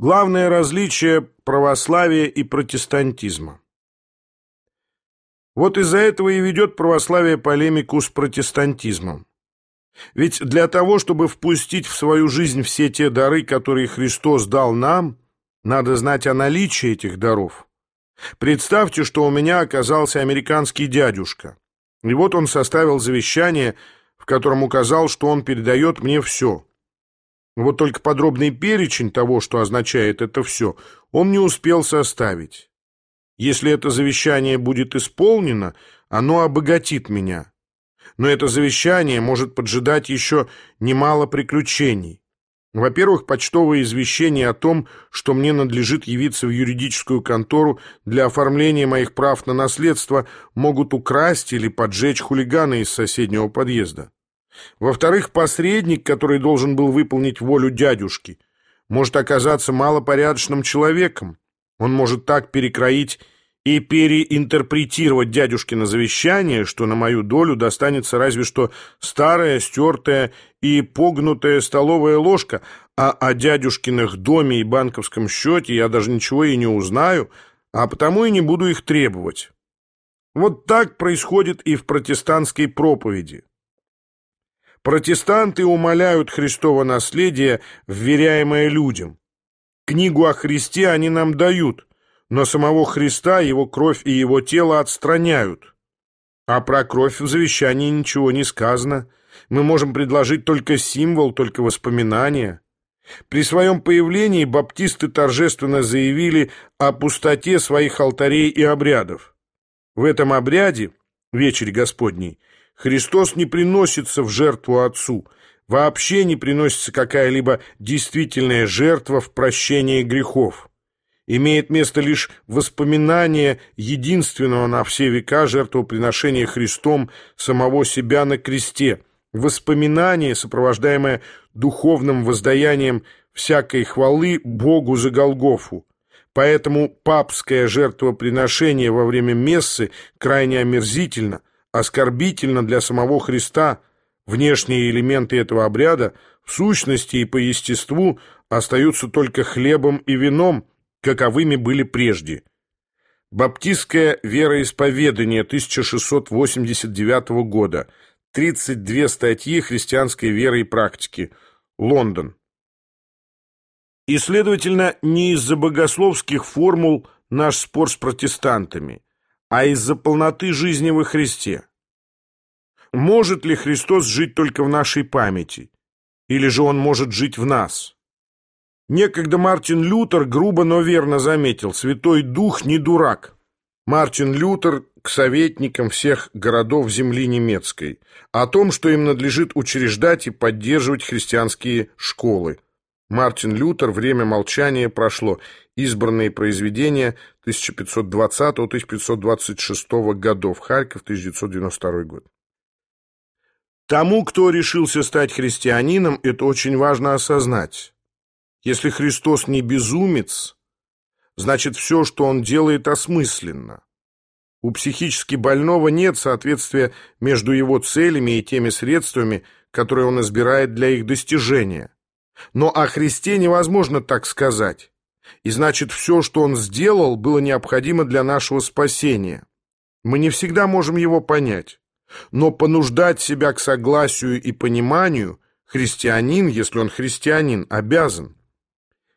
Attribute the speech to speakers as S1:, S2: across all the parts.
S1: Главное различие православия и протестантизма. Вот из-за этого и ведет православие полемику с протестантизмом. Ведь для того, чтобы впустить в свою жизнь все те дары, которые Христос дал нам, надо знать о наличии этих даров. Представьте, что у меня оказался американский дядюшка. И вот он составил завещание, в котором указал, что он передает мне все. Вот только подробный перечень того, что означает это все, он не успел составить. Если это завещание будет исполнено, оно обогатит меня. Но это завещание может поджидать еще немало приключений. Во-первых, почтовое извещение о том, что мне надлежит явиться в юридическую контору для оформления моих прав на наследство, могут украсть или поджечь хулиганы из соседнего подъезда. Во-вторых, посредник, который должен был выполнить волю дядюшки, может оказаться малопорядочным человеком. Он может так перекроить и переинтерпретировать дядюшкино завещание, что на мою долю достанется разве что старая, стертая и погнутая столовая ложка, а о дядюшкиных доме и банковском счете я даже ничего и не узнаю, а потому и не буду их требовать. Вот так происходит и в протестантской проповеди. Протестанты умоляют Христово наследие, вверяемое людям. Книгу о Христе они нам дают, но самого Христа, его кровь и его тело отстраняют. А про кровь в завещании ничего не сказано. Мы можем предложить только символ, только воспоминания. При своем появлении баптисты торжественно заявили о пустоте своих алтарей и обрядов. В этом обряде, вечере Господней, Христос не приносится в жертву Отцу, вообще не приносится какая-либо действительная жертва в прощении грехов. Имеет место лишь воспоминание единственного на все века жертвоприношения Христом самого себя на кресте, воспоминание, сопровождаемое духовным воздаянием всякой хвалы Богу за Голгофу. Поэтому папское жертвоприношение во время мессы крайне омерзительно – оскорбительно для самого Христа, внешние элементы этого обряда в сущности и по естеству остаются только хлебом и вином, каковыми были прежде. Баптистское вероисповедание 1689 года, 32 статьи христианской веры и практики, Лондон. И, следовательно, не из-за богословских формул наш спор с протестантами – а из-за полноты жизни во Христе. Может ли Христос жить только в нашей памяти? Или же Он может жить в нас? Некогда Мартин Лютер грубо, но верно заметил, Святой Дух не дурак. Мартин Лютер к советникам всех городов земли немецкой о том, что им надлежит учреждать и поддерживать христианские школы. Мартин Лютер «Время молчания» прошло. Избранные произведения 1520-1526 годов. Харьков, 1992 год. Тому, кто решился стать христианином, это очень важно осознать. Если Христос не безумец, значит все, что он делает, осмысленно. У психически больного нет соответствия между его целями и теми средствами, которые он избирает для их достижения. Но о Христе невозможно так сказать. И значит, все, что Он сделал, было необходимо для нашего спасения. Мы не всегда можем его понять. Но понуждать себя к согласию и пониманию христианин, если он христианин, обязан.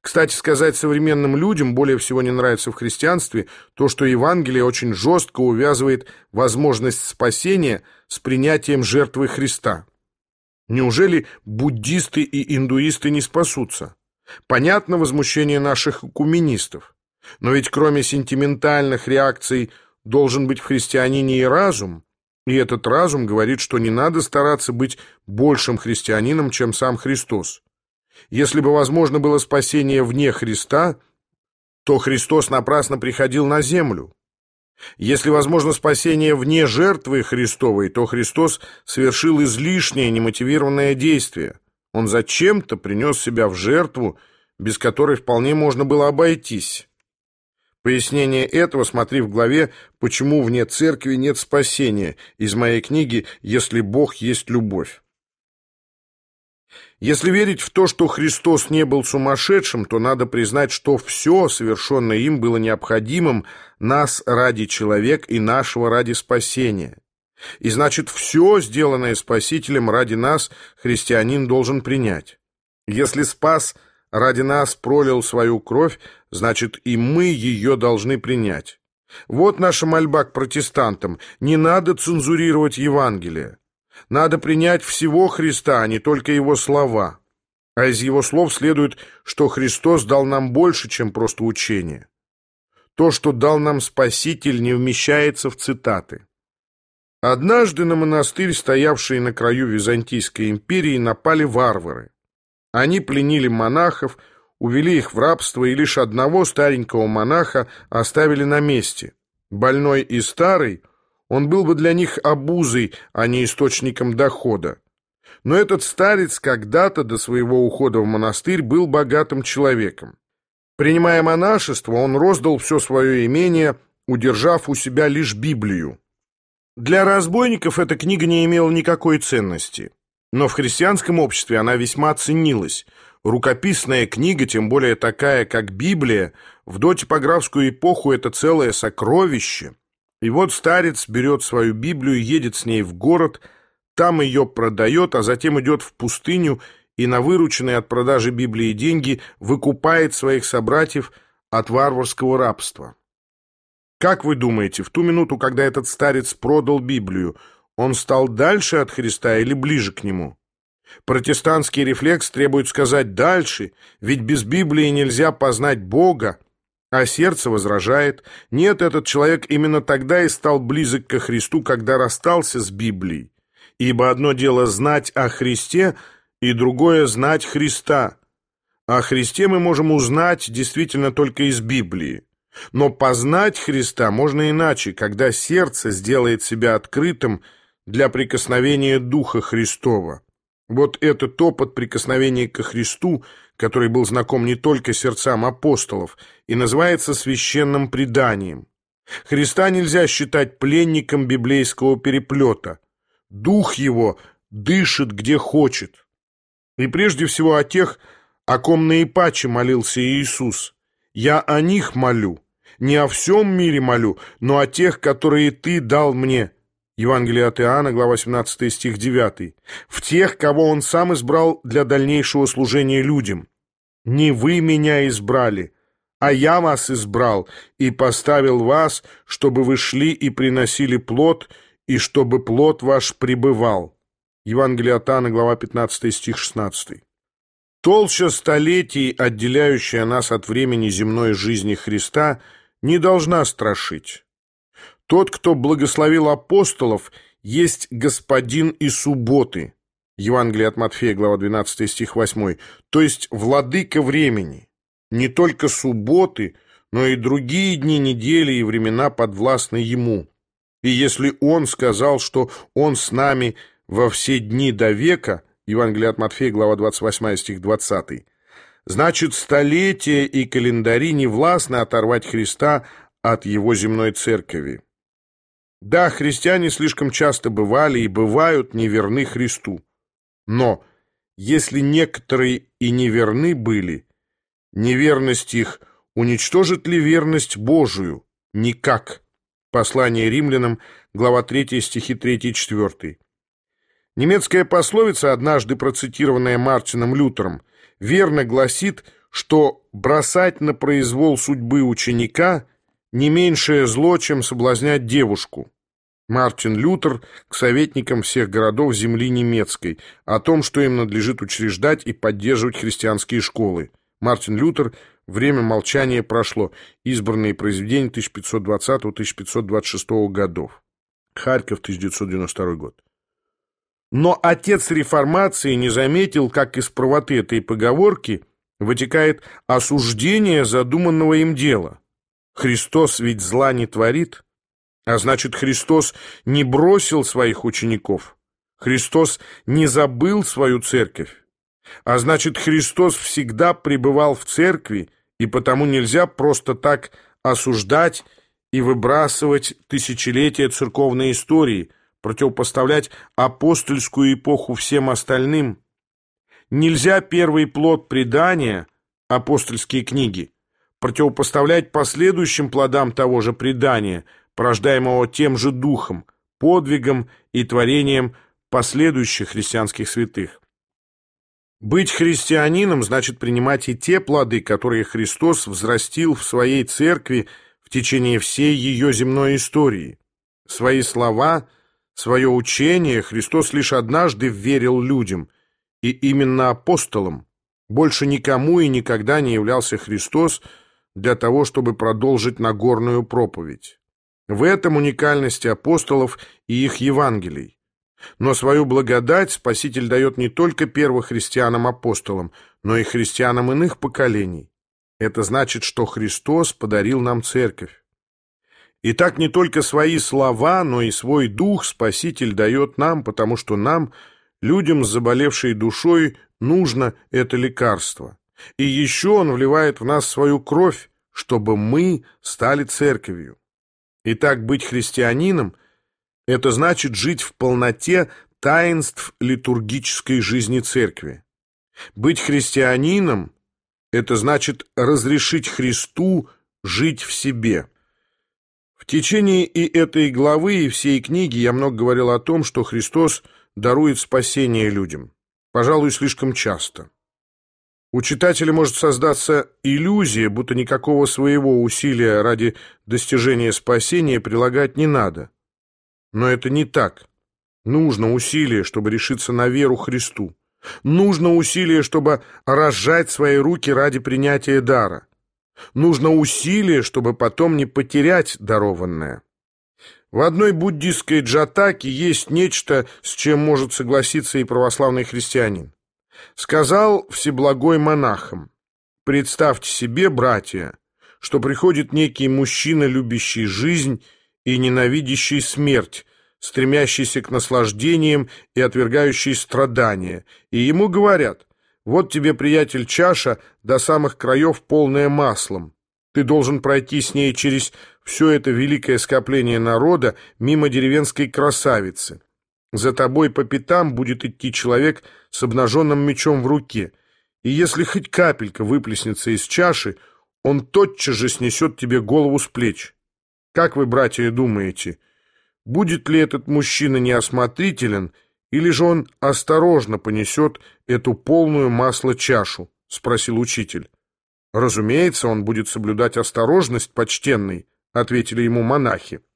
S1: Кстати сказать, современным людям более всего не нравится в христианстве то, что Евангелие очень жестко увязывает возможность спасения с принятием жертвы Христа. Неужели буддисты и индуисты не спасутся? Понятно возмущение наших куминистов. Но ведь кроме сентиментальных реакций должен быть в христианине и разум. И этот разум говорит, что не надо стараться быть большим христианином, чем сам Христос. Если бы возможно было спасение вне Христа, то Христос напрасно приходил на землю. Если возможно спасение вне жертвы Христовой, то Христос совершил излишнее немотивированное действие. Он зачем-то принес себя в жертву, без которой вполне можно было обойтись. Пояснение этого смотри в главе «Почему вне церкви нет спасения» из моей книги «Если Бог есть любовь». Если верить в то, что Христос не был сумасшедшим, то надо признать, что все, совершенное им, было необходимым нас ради человек и нашего ради спасения. И значит, все, сделанное Спасителем ради нас, христианин должен принять. Если спас ради нас пролил свою кровь, значит, и мы ее должны принять. Вот наша мольба к протестантам. Не надо цензурировать Евангелие. Надо принять всего Христа, а не только Его слова. А из Его слов следует, что Христос дал нам больше, чем просто учение. То, что дал нам Спаситель, не вмещается в цитаты. Однажды на монастырь, стоявший на краю Византийской империи, напали варвары. Они пленили монахов, увели их в рабство, и лишь одного старенького монаха оставили на месте. Больной и старый – он был бы для них обузой, а не источником дохода. Но этот старец когда-то до своего ухода в монастырь был богатым человеком. Принимая монашество, он роздал все свое имение, удержав у себя лишь Библию. Для разбойников эта книга не имела никакой ценности. Но в христианском обществе она весьма ценилась. Рукописная книга, тем более такая, как Библия, в дотипографскую эпоху это целое сокровище – и вот старец берет свою Библию, едет с ней в город, там ее продает, а затем идет в пустыню и на вырученные от продажи Библии деньги выкупает своих собратьев от варварского рабства. Как вы думаете, в ту минуту, когда этот старец продал Библию, он стал дальше от Христа или ближе к нему? Протестантский рефлекс требует сказать «дальше», ведь без Библии нельзя познать Бога, а сердце возражает, нет, этот человек именно тогда и стал близок ко Христу, когда расстался с Библией. Ибо одно дело знать о Христе, и другое знать Христа. О Христе мы можем узнать действительно только из Библии. Но познать Христа можно иначе, когда сердце сделает себя открытым для прикосновения Духа Христова. Вот этот опыт прикосновения ко Христу – который был знаком не только сердцам апостолов, и называется священным преданием. Христа нельзя считать пленником библейского переплета. Дух его дышит где хочет. И прежде всего о тех, о ком наипаче молился Иисус. «Я о них молю, не о всем мире молю, но о тех, которые Ты дал мне». Евангелие от Иоанна, глава 17 стих 9. «В тех, кого Он сам избрал для дальнейшего служения людям. Не вы меня избрали, а я вас избрал и поставил вас, чтобы вы шли и приносили плод, и чтобы плод ваш пребывал». Евангелие от Иоанна, глава 15 стих 16. Толща столетий, отделяющая нас от времени земной жизни Христа, не должна страшить. Тот, кто благословил апостолов, есть господин и субботы. Евангелие от Матфея, глава 12, стих 8. То есть владыка времени. Не только субботы, но и другие дни недели и времена подвластны ему. И если он сказал, что он с нами во все дни до века, Евангелие от Матфея, глава 28, стих 20, значит, столетия и календари не властны оторвать Христа от его земной церкви. Да, христиане слишком часто бывали и бывают неверны Христу. Но если некоторые и неверны были, неверность их уничтожит ли верность Божию? Никак. Послание римлянам, глава 3, стихи 3 и 4. Немецкая пословица, однажды процитированная Мартином Лютером, верно гласит, что бросать на произвол судьбы ученика – не меньшее зло, чем соблазнять девушку. Мартин Лютер к советникам всех городов земли немецкой о том, что им надлежит учреждать и поддерживать христианские школы. Мартин Лютер «Время молчания прошло. Избранные произведения 1520-1526 годов». Харьков, 1992 год. Но отец реформации не заметил, как из правоты этой поговорки вытекает осуждение задуманного им дела. Христос ведь зла не творит. А значит, Христос не бросил своих учеников. Христос не забыл свою церковь. А значит, Христос всегда пребывал в церкви, и потому нельзя просто так осуждать и выбрасывать тысячелетия церковной истории, противопоставлять апостольскую эпоху всем остальным. Нельзя первый плод предания, апостольские книги, противопоставлять последующим плодам того же предания, порождаемого тем же духом, подвигом и творением последующих христианских святых. Быть христианином значит принимать и те плоды, которые Христос взрастил в своей церкви в течение всей ее земной истории. Свои слова, свое учение Христос лишь однажды верил людям, и именно апостолам. Больше никому и никогда не являлся Христос для того, чтобы продолжить Нагорную проповедь. В этом уникальность апостолов и их Евангелий. Но свою благодать Спаситель дает не только первохристианам-апостолам, но и христианам иных поколений. Это значит, что Христос подарил нам церковь. И так не только свои слова, но и свой дух Спаситель дает нам, потому что нам, людям с заболевшей душой, нужно это лекарство. И еще Он вливает в нас свою кровь, чтобы мы стали церковью. Итак, быть христианином – это значит жить в полноте таинств литургической жизни церкви. Быть христианином – это значит разрешить Христу жить в себе. В течение и этой главы, и всей книги я много говорил о том, что Христос дарует спасение людям. Пожалуй, слишком часто. У читателя может создаться иллюзия, будто никакого своего усилия ради достижения спасения прилагать не надо. Но это не так. Нужно усилие, чтобы решиться на веру Христу. Нужно усилие, чтобы разжать свои руки ради принятия дара. Нужно усилие, чтобы потом не потерять дарованное. В одной буддистской джатаке есть нечто, с чем может согласиться и православный христианин. Сказал всеблагой монахам, «Представьте себе, братья, что приходит некий мужчина, любящий жизнь и ненавидящий смерть, стремящийся к наслаждениям и отвергающий страдания. И ему говорят, вот тебе, приятель, чаша до самых краев полная маслом. Ты должен пройти с ней через все это великое скопление народа мимо деревенской красавицы. За тобой по пятам будет идти человек с обнаженным мечом в руке, и если хоть капелька выплеснется из чаши, он тотчас же снесет тебе голову с плеч. Как вы, братья, думаете, будет ли этот мужчина неосмотрителен, или же он осторожно понесет эту полную масла чашу? — спросил учитель. — Разумеется, он будет соблюдать осторожность, почтенный, — ответили ему монахи. —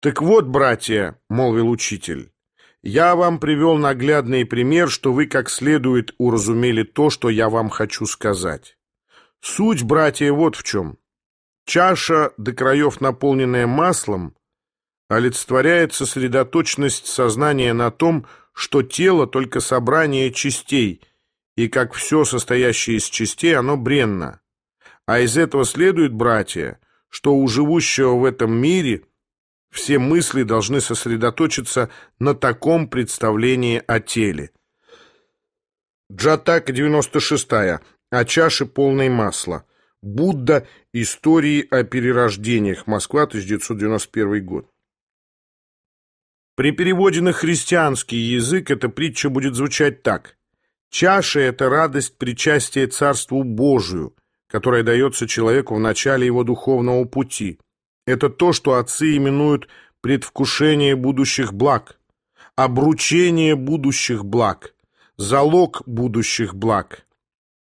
S1: Так вот, братья, — молвил учитель, — я вам привел наглядный пример, что вы как следует уразумели то, что я вам хочу сказать. Суть, братья, вот в чем. Чаша, до краев наполненная маслом, олицетворяет сосредоточенность сознания на том, что тело — только собрание частей, и как все состоящее из частей, оно бренно. А из этого следует, братья, что у живущего в этом мире все мысли должны сосредоточиться на таком представлении о теле. Джатака 96 о чаше полной масла. Будда. Истории о перерождениях. Москва, 1991 год. При переводе на христианский язык эта притча будет звучать так. Чаша – это радость причастия Царству Божию, которая дается человеку в начале его духовного пути. Это то, что отцы именуют предвкушение будущих благ, обручение будущих благ, залог будущих благ.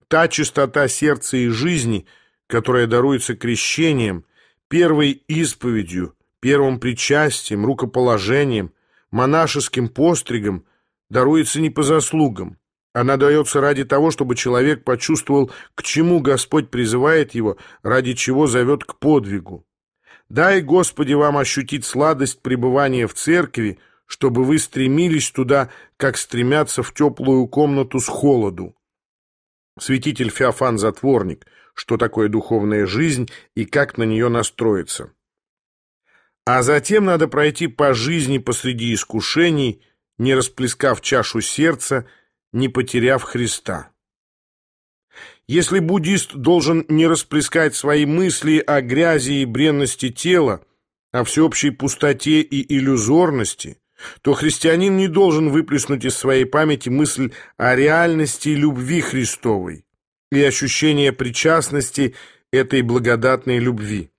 S1: Та чистота сердца и жизни, которая даруется крещением, первой исповедью, первым причастием, рукоположением, монашеским постригом даруется не по заслугам. Она дается ради того, чтобы человек почувствовал, к чему Господь призывает его, ради чего зовет к подвигу. Дай, Господи, вам ощутить сладость пребывания в церкви, чтобы вы стремились туда, как стремятся в теплую комнату с холоду. Святитель Феофан Затворник, что такое духовная жизнь и как на нее настроиться. А затем надо пройти по жизни посреди искушений, не расплескав чашу сердца, не потеряв Христа. Если буддист должен не расплескать свои мысли о грязи и бренности тела, о всеобщей пустоте и иллюзорности, то христианин не должен выплеснуть из своей памяти мысль о реальности любви Христовой и ощущение причастности этой благодатной любви.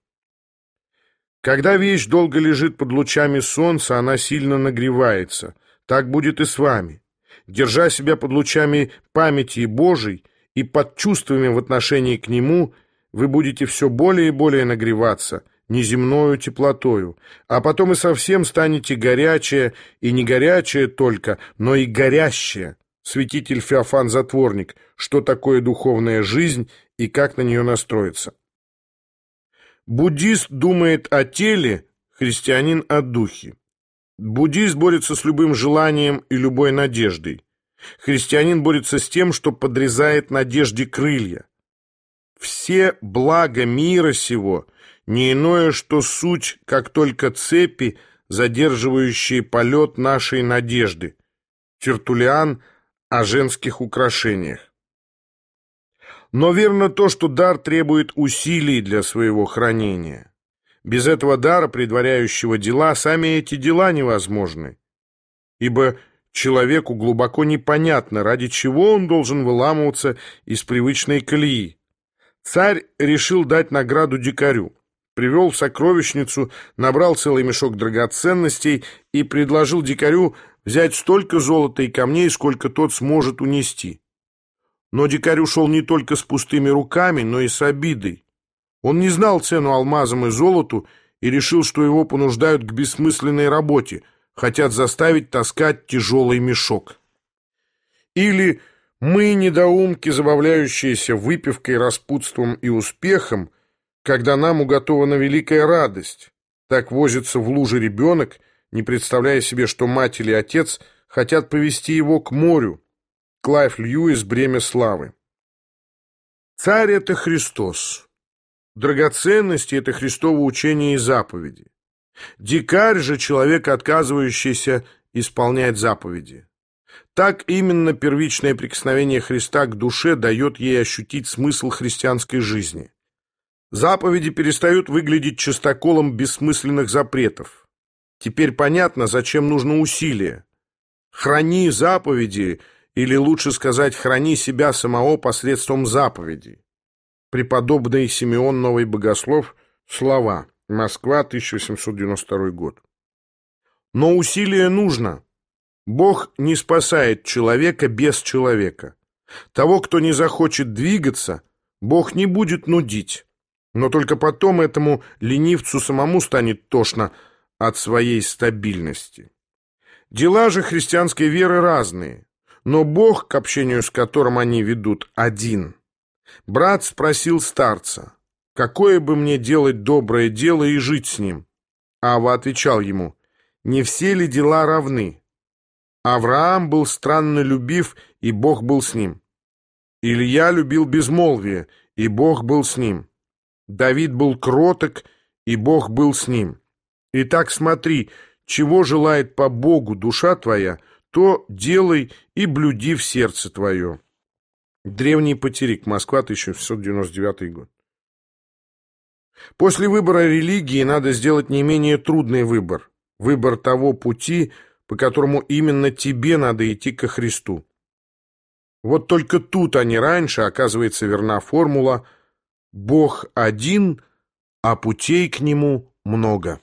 S1: Когда вещь долго лежит под лучами солнца, она сильно нагревается. Так будет и с вами. Держа себя под лучами памяти Божией и под чувствами в отношении к Нему, вы будете все более и более нагреваться – неземною теплотою, а потом и совсем станете горячее, и не горячее только, но и горящее. Святитель Феофан Затворник, что такое духовная жизнь и как на нее настроиться. Буддист думает о теле, христианин о духе. Буддист борется с любым желанием и любой надеждой. Христианин борется с тем, что подрезает надежде крылья. Все блага мира сего – не иное, что суть, как только цепи, задерживающие полет нашей надежды. Тертулиан о женских украшениях. Но верно то, что дар требует усилий для своего хранения. Без этого дара, предваряющего дела, сами эти дела невозможны. Ибо человеку глубоко непонятно, ради чего он должен выламываться из привычной колеи. Царь решил дать награду дикарю привел в сокровищницу, набрал целый мешок драгоценностей и предложил дикарю взять столько золота и камней, сколько тот сможет унести. Но дикарь ушел не только с пустыми руками, но и с обидой. Он не знал цену алмазам и золоту и решил, что его понуждают к бессмысленной работе, хотят заставить таскать тяжелый мешок. Или мы, недоумки, забавляющиеся выпивкой, распутством и успехом, когда нам уготована великая радость. Так возится в луже ребенок, не представляя себе, что мать или отец хотят повести его к морю. Клайв Льюис «Бремя славы». Царь — это Христос. Драгоценности — это Христово учение и заповеди. Дикарь же — человек, отказывающийся исполнять заповеди. Так именно первичное прикосновение Христа к душе дает ей ощутить смысл христианской жизни. Заповеди перестают выглядеть чистоколом бессмысленных запретов. Теперь понятно, зачем нужно усилие. Храни заповеди, или лучше сказать, храни себя самого посредством заповедей. Преподобный Симеон Новый Богослов, слова, Москва, 1892 год. Но усилие нужно. Бог не спасает человека без человека. Того, кто не захочет двигаться, Бог не будет нудить. Но только потом этому ленивцу самому станет тошно от своей стабильности. Дела же христианской веры разные, но Бог, к общению с которым они ведут, один. Брат спросил старца, какое бы мне делать доброе дело и жить с ним? Ава отвечал ему, не все ли дела равны? Авраам был странно любив, и Бог был с ним. Илья любил безмолвие, и Бог был с ним. Давид был кроток, и Бог был с ним. Итак, смотри, чего желает по Богу душа твоя, то делай и блюди в сердце твое. Древний потерик, Москва, 1699 год. После выбора религии надо сделать не менее трудный выбор. Выбор того пути, по которому именно тебе надо идти ко Христу. Вот только тут, а не раньше, оказывается верна формула – Бог один, а путей к нему много.